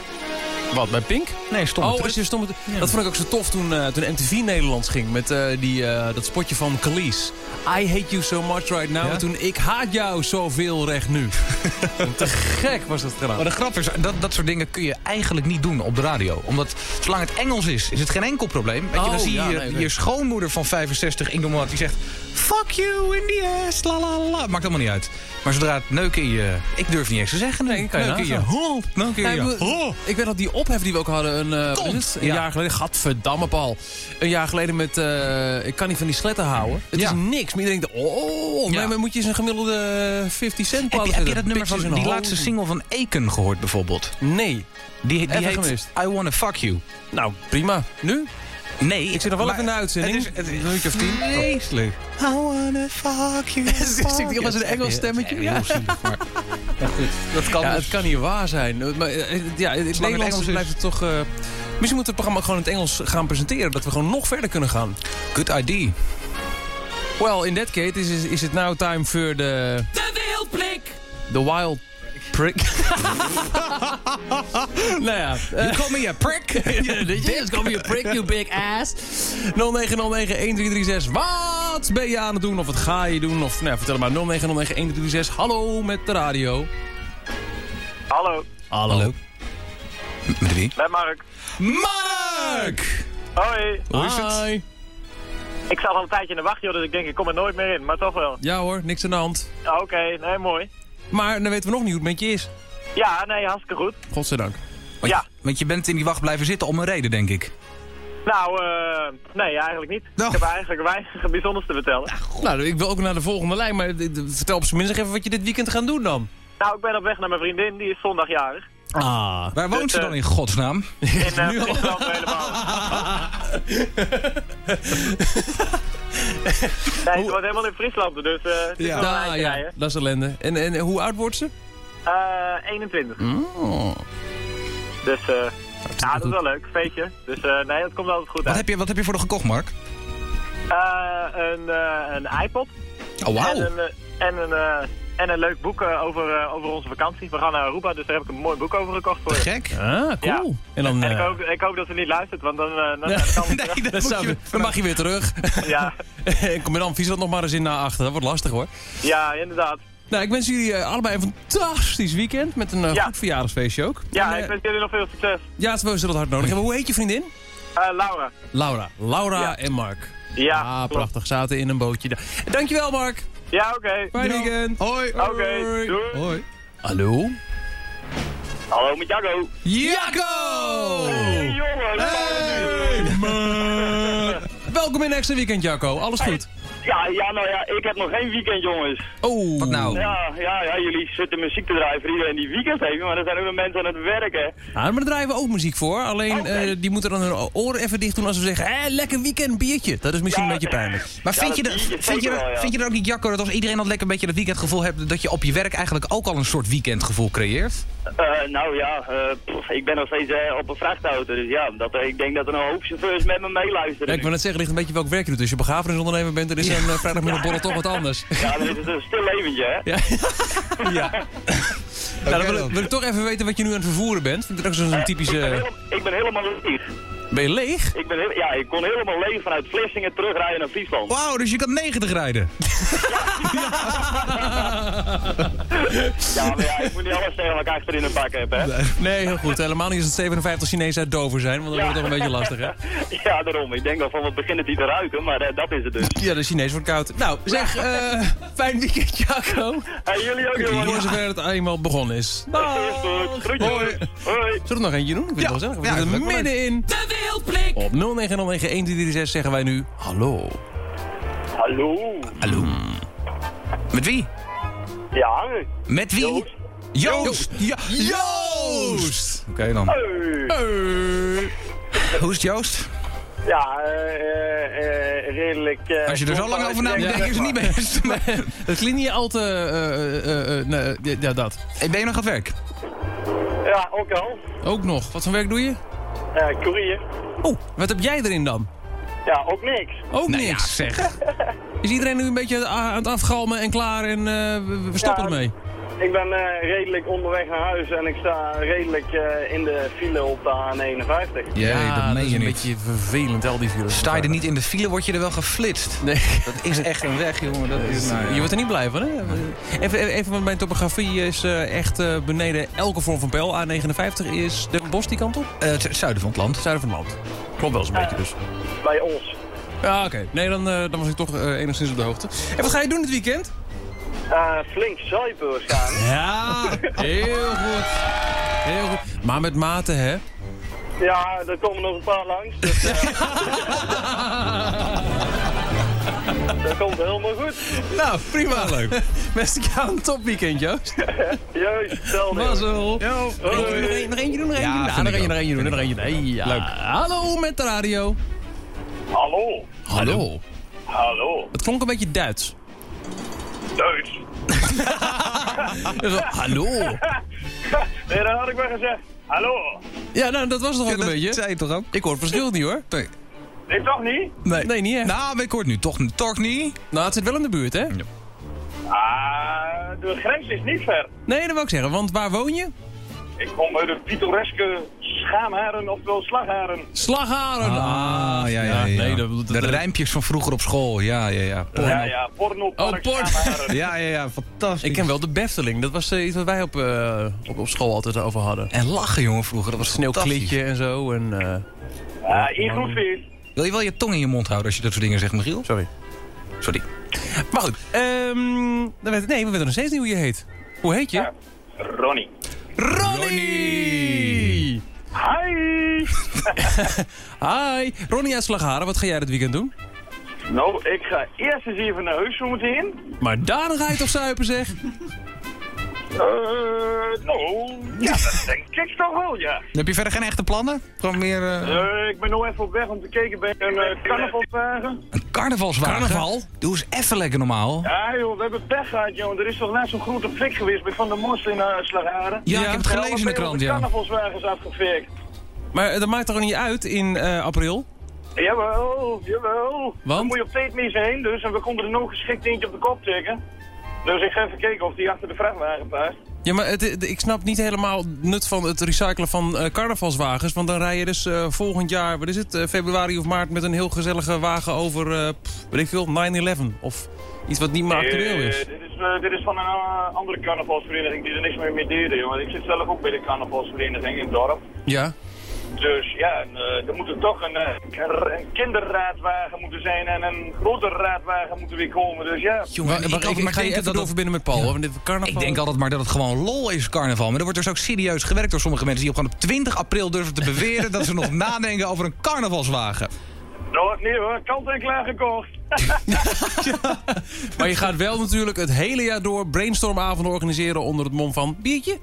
Q: Wat, bij Pink?
B: Nee, stom.
M: Oh, je stom... Dat vond ik ook zo tof toen, eh, toen MTV Nederlands ging. Met eh, die, eh, dat spotje van Khalees. I hate you so much right now.
B: Ja?
M: En toen ik haat jou zoveel recht nu. Te gek was dat gedaan.
B: Maar de grap is, dat, dat soort dingen kun je eigenlijk niet doen op de radio. Omdat zolang het Engels is, is het geen enkel probleem. Weet je,
M: Oh,
B: dan zie je
M: ja,
B: je,
M: nee, oké.
B: je schoonmoeder van 65 in de die zegt... Fuck you in the ass, la la la. Maakt allemaal niet uit. Maar zodra het neuken in je... Ik durf niet eens te zeggen. Nee, neuken in je... Oh, neuken in je...
M: ik weet dat die ophef die we ook hadden een, eh, het? een
B: ja.
M: jaar geleden. Gadverdamme, Paul. Een jaar geleden met... eh, ik kan niet van die sletten houden. Het
B: Ja.
M: is niks. Maar iedereen denkt... Oh,
B: Ja.
M: maar moet je eens een gemiddelde 50 cent
B: Heb je, heb je dat nummer van die laatste single van Aiken gehoord bijvoorbeeld?
M: Nee.
B: Die, die heet
M: gemist.
B: I Wanna Fuck You.
M: Nou, prima. Nu?
B: Nee.
M: Ik zit nog wel
B: maar
M: even in de uitzending.
B: Het is, het is
M: een minuutje of tien.
B: Vreselijk. I wanna fuck you.
M: Zingt hij als een Engels stemmetje?
B: Ja, maar... Dat kan
M: ja,
B: dus.
M: het kan niet waar zijn. Maar, eh, ja, in het Nederlands blijft het toch... eh, misschien moeten we het programma gewoon in het Engels gaan presenteren. Dat we gewoon nog verder kunnen gaan.
B: Good idea.
M: Well, in that case is, is, is it now time for the...
A: De wildblik.
M: The wild prick. nou ja.
B: You call me a prick?
M: Yes, call me a prick, you big ass. 0909-1336. Wat ben je aan het doen? Of wat ga je doen? Of nou, vertel maar 0909-1336. Hallo met de radio.
R: Hallo,
M: Hallo.
B: Met wie?
R: met Mark.
M: Mark!
R: Hoi.
M: Hoe is het?
R: Ik zat al een tijdje in de wacht, joh, dus ik denk ik kom er nooit meer in, maar toch wel.
M: Ja hoor, niks aan de hand.
R: Ja, Oké, nee, mooi.
M: Maar dan weten we nog niet hoe het met je is.
R: Ja, nee, hartstikke goed.
M: Godzijdank.
B: Want,
R: Ja.
B: want je bent in die wacht blijven zitten om een reden, denk ik.
R: Nou, eh, nee, eigenlijk niet. Ik heb eigenlijk weinig bijzonders te vertellen.
M: Nou, ik wil ook naar de volgende lijn, maar vertel op zijn minst even wat je dit weekend gaat doen dan.
R: Nou, ik ben op weg naar mijn vriendin, die is zondag jarig.
M: Ah.
B: Waar woont
R: Dus,
B: ze
R: eh,
B: dan in godsnaam?
R: In uh, Friesland helemaal. nee, ze wordt helemaal in Friesland, dus eh het is
M: Ah, ja,
R: rijden.
M: dat is ellende. En, en hoe oud wordt ze?
R: Eh, 21.
M: Oh.
R: Dus, eh ja, dat is wel leuk, feestje. Dus eh, nee, dat komt altijd goed
B: Wat
R: uit.
B: heb je, wat heb je voor de gekocht, Mark?
R: Eh, een, eh, een iPod.
B: Oh, wauw.
R: En een, en een, eh, en een leuk boek eh, over, eh, over onze vakantie. We gaan naar Aruba, dus daar heb ik een mooi boek over gekocht voor je.
B: Gek.
M: Ah, cool.
R: Ja.
M: En dan,
R: En ik
M: eh,
R: hoop, ik hoop dat ze niet luistert, want dan, eh, dan,
M: Ja.
R: dan kan het
B: Nee, dat
M: dat
B: je-
M: dan mag je weer terug.
R: Ja.
M: en kom je dan Friesland nog maar eens in naar achter. Dat wordt lastig hoor.
R: Ja, inderdaad.
M: Nou, ik wens jullie allebei een fantastisch weekend. Met een
R: Ja.
M: goed verjaardagsfeestje ook.
R: Ja,
M: En,
R: ik wens jullie nog veel succes.
M: ja, we zullen het hard nodig hebben. Hoe heet je vriendin?
R: Laura.
M: Laura. Laura
R: Ja.
M: en Mark.
R: Ja,
M: Ah, prachtig. Zaten in een bootje. Dankjewel, Mark.
R: Ja, oké.
M: Fijn weekend.
B: Hoi.
R: Oké, doei.
B: Hoi.
M: Hallo?
R: Hallo, met Jacco.
M: Jacco!
R: Hey, jongen.
M: Welkom in extra weekend, Jacco. Alles goed?
R: Ja, ja, nou ja, ik heb nog geen weekend, jongens.
M: Oh.
B: Wat nou?
R: Ja, ja, ja, jullie zitten muziek te draaien voor iedereen die weekend heeft, maar er zijn ook nog mensen aan het werken.
M: Nou, maar daar draaien we ook muziek voor. Alleen eh, die moeten dan hun oren even dicht doen als we zeggen... Hé, lekker weekend, biertje. Dat is misschien
R: Ja,
M: een beetje pijnlijk.
B: Maar
R: Ja,
B: vind, je
R: dat
B: vind, je,
R: wel, ja.
B: vind je dat ook niet, Jacco, dat als iedereen al lekker een beetje dat weekendgevoel hebt... dat je op je werk eigenlijk ook al een soort weekendgevoel creëert?
R: Eh, nou ja, eh, pff, ik ben nog steeds op een vrachtauto, dus ja, dat, ik denk dat er een hoop chauffeurs met me meeluisteren.
M: Ja, ik wil net zeggen, ligt een beetje welk werk je doet. Als je begrafenisondernemer bent, dan is een uh, vrijdagmiddagborrel toch wat anders.
R: Ja, dan is een stil leventje, hè?
M: Ja. ja. nou, dan wil ik, wil ik toch even weten wat je nu aan het vervoeren bent. Vind ik dat ook zo'n
R: Eh, ik, ben
M: typische...
R: helemaal, ik ben helemaal.
M: Ben je leeg?
R: Ik ben heel, ja, ik kon helemaal leeg vanuit Vlissingen terugrijden naar Friesland.
B: Wauw, dus je kan 90 rijden.
R: Ja, maar ja, ik moet niet alles tegen elkaar achter in een bak hebben, hè?
M: Nee, heel goed. Helemaal niet als het 57 Chinezen uit Dover zijn, want dan wordt het toch een beetje lastig, hè?
R: Ja, daarom. Ik denk wel van, we beginnen hier te ruiken, maar eh, dat is het dus.
M: Ja, de Chinees wordt koud. Nou, zeg, eh fijn weekend, Jacco.
R: En jullie ook, jongen.
M: Voor zover het eenmaal begonnen is.
R: Is goed. Groetjes.
M: Hoi.
R: Hoi.
M: Zullen we er nog eentje doen? Ik vind het wel gezellig. We
B: Ja,
M: zitten
B: leuk,
M: Op 0909-1336 zeggen wij nu hallo.
R: Hallo.
B: Hallo. Met wie?
R: Ja.
B: Met wie?
R: Joost.
B: Joost! Ja, Joost! Oké dan.
R: Hey.
B: Hoe is het Joost?
R: Ja, eh, eh, eh, redelijk... eh,
B: Als je er zo lang over na moet denken, is het niet best.
M: Het klinkt niet al te... eh, eh, eh, nee, ja, dat.
B: Ben je nog aan het werk?
R: Ja, ook al.
M: Ook nog. Wat voor werk doe je?
R: Eh courier.
M: Oh, wat heb jij erin dan?
R: Ja, ook niks.
M: Ook
B: Nou ja,
M: niks.
B: zeg.
M: Is iedereen nu een beetje aan het afgalmen en klaar en eh, we, we stoppen
R: Ja.
M: ermee?
S: Ik ben eh, redelijk onderweg naar huis en ik sta redelijk eh, in de file op de A51.
B: Ja, dat meen
M: is
B: je
M: een
B: niet.
M: beetje vervelend, al die files.
B: Sta je er niet in de file, word je er wel geflitst.
M: Nee.
B: Dat is echt een weg, jongen. Dat is, nou, ja.
M: Je wordt er niet blij van, hè? Even, even, want mijn topografie is eh, echt eh, beneden elke vorm van pijl. A59 is Den Bosch die kant op?
B: Eh, het zuiden van het land.
M: Zuiden van het land. Klopt wel eens een beetje dus.
S: Bij ons.
M: Ja, oké. Nee, dan, eh, dan was ik toch eh, enigszins op de hoogte. En wat ga je doen dit weekend?
S: Eh, flink zuipen waarschijnlijk.
M: Ja, heel goed. Heel goed. Maar met mate, hè?
S: Ja, er komen nog een paar langs. Dus, eh, dat komt helemaal goed.
M: Nou, prima. Leuk. Ik jou een topweekend, Joost.
S: Juist, hetzelfde.
M: Mazzel. Nog eentje, nog eentje doen, nog eentje
B: Ja,
M: doen. Ja, nog eentje, nog eentje doen, nog eentje. Ja.
B: Leuk.
M: Hallo met de radio.
S: Hallo.
M: Hallo.
S: Hallo.
M: Het klonk een beetje Duits.
S: Duits.
M: Hallo.
S: nee, dat had ik maar gezegd. Hallo.
M: Ja, nou, dat was toch ook een
B: dat
M: beetje?
B: zei je toch ook?
M: Ik hoor het verschil niet, hoor.
B: Nee.
S: Nee, toch niet?
B: Nee.
M: Nee, niet echt.
B: Nou, maar ik hoor het nu toch, toch niet.
M: Nou, het zit wel in de buurt, hè?
S: Ah, de grens is niet ver.
M: Nee, dat wil ik zeggen. Want waar woon je?
S: Ik kom uit de pittoreske schaamharen, oftewel slagharen.
M: Slagharen.
B: Ah, ja, ja, ja.
M: Nee, dat,
B: De rijmpjes van vroeger op school. Ja, ja, ja.
S: Ja, ja, porno
M: Oh, porno.
B: Ja, ja, ja. Fantastisch.
M: Ik ken wel de Befteling. Dat was eh, iets wat wij op, eh, op, op school altijd over hadden.
B: En lachen, jongen, vroeger. Dat was.
M: Sneeuwklitje en zo. En, eh,
S: Ja, in goed feest.
B: Wil je wel je tong in je mond houden als je dat soort dingen zegt, Michiel?
M: sorry.
B: Sorry.
M: Maar goed. ehm, dan weet, nee, we weten nog steeds niet hoe je heet. Hoe heet je?
S: Ronnie.
M: Ronnie!
S: Hi!
M: Hi. Ronnie uit Slagharen, wat ga jij dit weekend doen?
S: Nou, ik ga eerst eens even naar huis zo meteen.
M: Maar daarna ga je toch zuipen, zeg?
S: Eh, nou, ja, dat denk ik toch wel, ja.
B: Heb je verder geen echte plannen? Gewoon meer eh,
S: Eh, ik ben nou even op weg om te kijken bij een uh, carnavalswagen.
B: een carnavalswagen?
M: Carnaval?
B: Doe eens even lekker normaal.
S: Ja joh, we hebben pech gehad joh. Er is toch net zo'n grote fik geweest bij Van der Mos in uh, Slagharen.
B: Ja, ik heb het gelezen in de krant,
S: de
B: ja.
S: carnavalswagens afgefikt.
M: Maar eh, dat maakt toch niet uit in eh, april?
S: Jawel, jawel.
M: Want?
S: Dan moet je op tijd mee zijn dus. En we konden er nog geschikt eentje op de kop tikken. Dus ik ga even kijken of die achter de vrachtwagen past.
M: Ja, maar het, het- ik snap niet helemaal het nut van het recyclen van eh, carnavalswagens. Want dan rij je dus eh, volgend jaar, wat is het, eh, februari of maart... met een heel gezellige wagen over, pff, weet ik veel, 9-11. Of iets wat niet meer actueel is.
S: dit, is dit is van een andere carnavalsvereniging die er niks meer mee deden, jongen. Ik zit zelf ook bij de carnavalsvereniging in het dorp.
M: Ja?
S: Dus ja, eh, er moet er toch een, eh, een kinderraadwagen moeten zijn en een grote raadwagen moeten weer komen. Dus ja.
B: Jongen,
M: Maar, maar ik, ik ga je even doorverbinden met Paul. Want dit carnaval...
B: Ik denk altijd maar dat het gewoon lol is, carnaval. Maar er wordt dus ook serieus gewerkt door sommige mensen... die op gewoon op 20 april durven te beweren... dat ze nog nadenken over een carnavalswagen.
S: Nou, nee hoor, kant en klaar gekocht.
M: Maar je gaat wel natuurlijk het hele jaar door brainstormavonden organiseren onder het mom van biertje.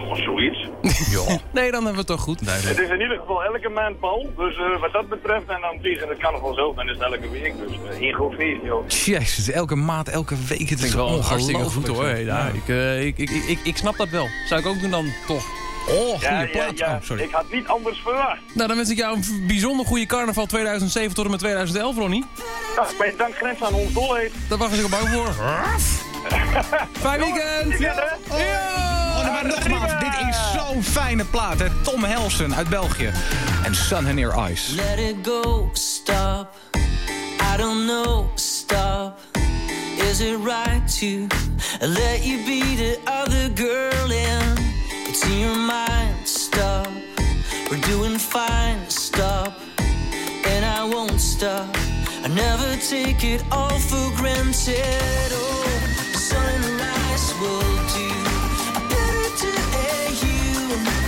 S: Of zoiets.
B: Ja.
M: Nee, dan hebben we het toch goed.
S: Het is in ieder geval elke maand Paul. Dus eh, wat dat betreft, en dan tegen het carnaval zelf, en is het elke week. Dus uh, groot feest, joh.
B: Jezus, elke maand, elke week. Het is
M: wel
B: ongelooflijk.
M: goed hoor.
B: Ja.
M: nou, ik, eh, ik, ik, ik, ik snap dat wel. Zou ik ook doen dan toch.
B: Oh, goede
S: Ja, ja,
B: plaat.
S: ja.
B: Oh, sorry.
S: Ik had niet anders verwacht.
M: Nou, dan wens ik jou een bijzonder goede carnaval 2007 tot en met 2011, Ronnie.
S: Ja, mijn dank grens aan ons dolheid.
M: Daar was ik al bang voor. Fijn weekend!
S: Ja, hè?
B: Oh, maar nogmaals, dit is zo'n fijne plaat. Hè? Tom Helsen uit België. En Sun in Your Eyes.
N: Let it go, stop. I don't know, stop. Is it right to let you be the other girl in your mind, stop. We're doing fine, stop. And I won't stop. I never take it all for granted. Oh, sunrise will do. I better to air you.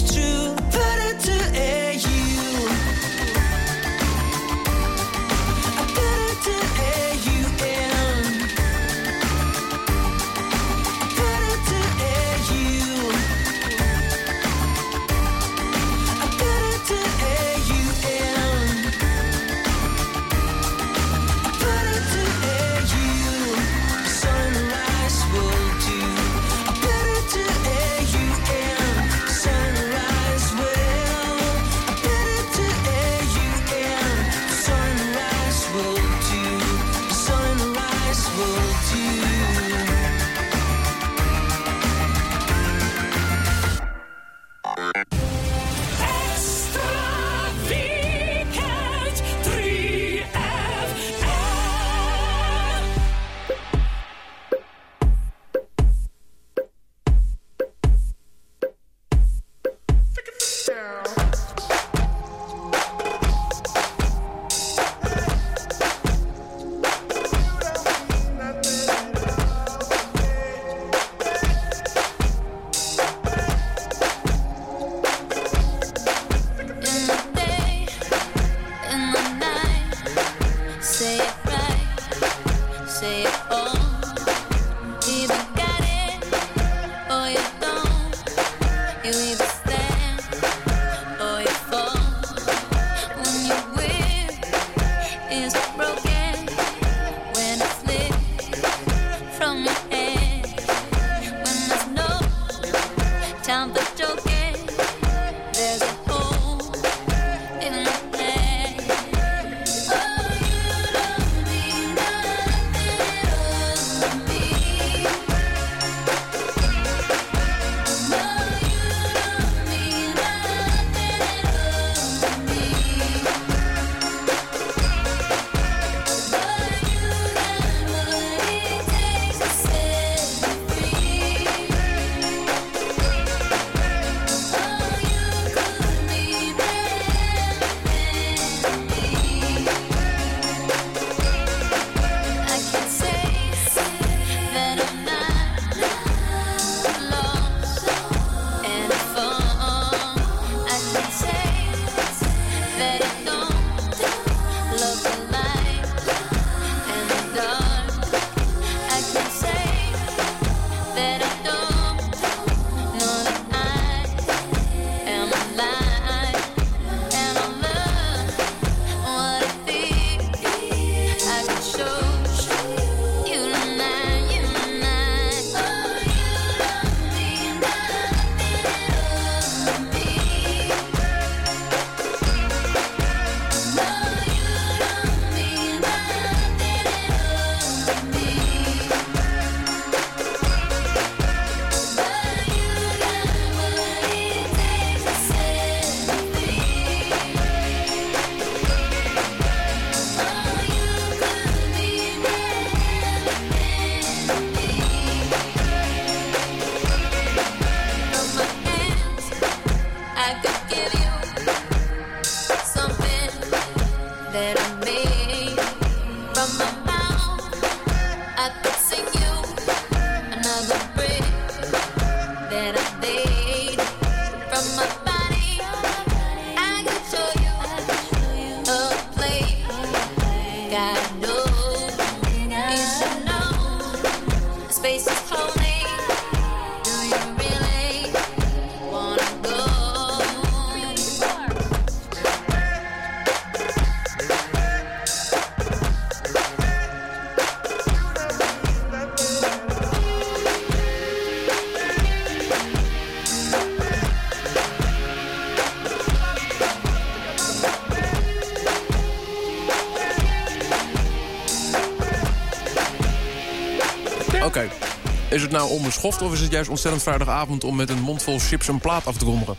T: Is
M: het nou onbeschoft of is het juist ontzettend vrijdagavond... om met een mond vol chips een plaat af te kondigen?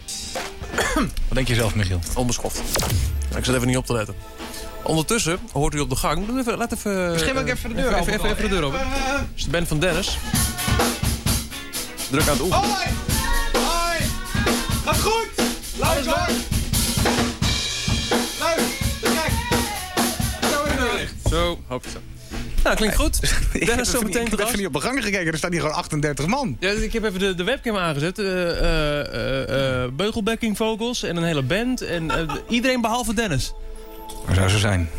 B: Wat denk je zelf, Michiel?
M: Onbeschoft. Ja, ik zat even niet op te letten. Ondertussen hoort u op de gang... Doe even, laat even...
B: Misschien wil ik even de deur
M: even,
B: open
M: even, even de deur open. Het is de band van Dennis. Druk aan het oefenen.
N: Hoi! Hoi! Gaat goed! Luister! Leuk! Kijk! Zo in de
M: dicht. Zo, hoop zo. Nou, klinkt goed.
B: Ik
M: Dennis, zo
B: heb
M: meteen
B: niet-
M: gast.
B: even niet op de gang gekeken. Er staan hier gewoon 38 man.
M: Ja, ik heb even de, de webcam aangezet. eh, beugelbacking vocals en een hele band. En iedereen behalve Dennis.
B: Waar zou ze zijn?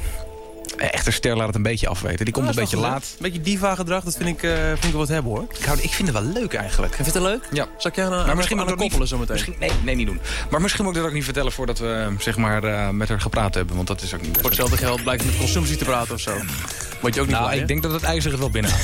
B: Echte ster laat het een beetje afweten. Die komt een beetje laat.
M: Een beetje diva gedrag, dat vind ik, vind ik wel wat hebben hoor.
B: Ik, hou, ik vind het wel leuk eigenlijk.
M: Vind je het leuk?
B: Ja.
M: Zal ik je aan,
B: Maar
M: aan,
B: misschien
M: aan
B: ik dat
M: koppelen
B: niet-
M: zo meteen?
B: Misschien, nee, nee, niet doen. Maar misschien moet ik dat ook niet vertellen voordat we zeg maar, met haar gepraat hebben. Want dat is ook niet best.
M: Voor hetzelfde geld blijkt met consumptie te praten of zo. Word je ook niet
B: Nou,
M: blij,
B: ik denk dat het ijzer het wel binnen.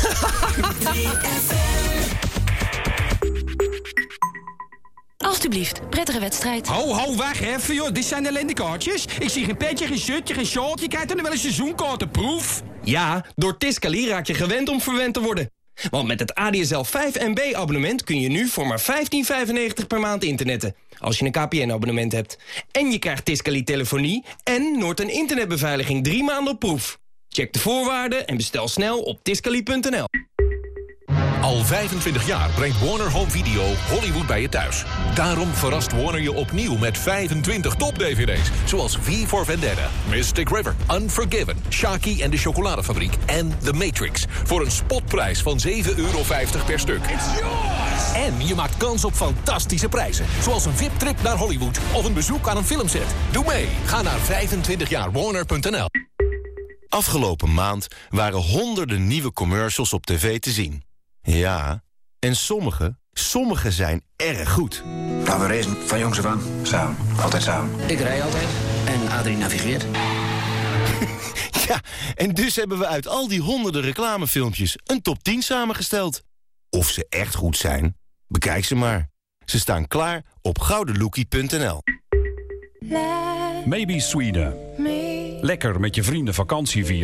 C: Alsjeblieft, prettige wedstrijd.
U: Ho, ho, wacht even, joh. Dit zijn alleen de kaartjes. Ik zie geen petje, geen shirtje, geen short. Je krijgt dan wel een seizoenkaartenproef.
D: Ja, door Tiscali raak je gewend om verwend te worden. Want met het ADSL 5 MB abonnement kun je nu voor maar 15,95 per maand internetten. Als je een KPN-abonnement hebt. En je krijgt Tiscali telefonie en Noord- internetbeveiliging drie maanden op proef. Check de voorwaarden en bestel snel op tiscali.nl.
V: Al 25 jaar brengt Warner Home Video Hollywood bij je thuis. Daarom verrast Warner je opnieuw met 25 top-dvd's. Zoals V for Vendetta, Mystic River, Unforgiven, Shaki en de Chocoladefabriek en The Matrix. Voor een spotprijs van 7,50 euro per stuk. En je maakt kans op fantastische prijzen. Zoals een VIP-trip naar Hollywood of een bezoek aan een filmset. Doe mee. Ga naar 25jaarwarner.nl
W: Afgelopen maand waren honderden nieuwe commercials op tv te zien. Ja, en sommige, sommige zijn erg goed.
X: Nou, we racen van jongs af aan. Samen. Altijd samen.
Y: Ik rij altijd en Adrie navigeert.
W: Ja, en dus hebben we uit al die honderden reclamefilmpjes een top 10 samengesteld. Of ze echt goed zijn? Bekijk ze maar. Ze staan klaar op goudenlookie.nl.
Z: Maybe Sweden. Lekker met je vrienden vakantie vieren.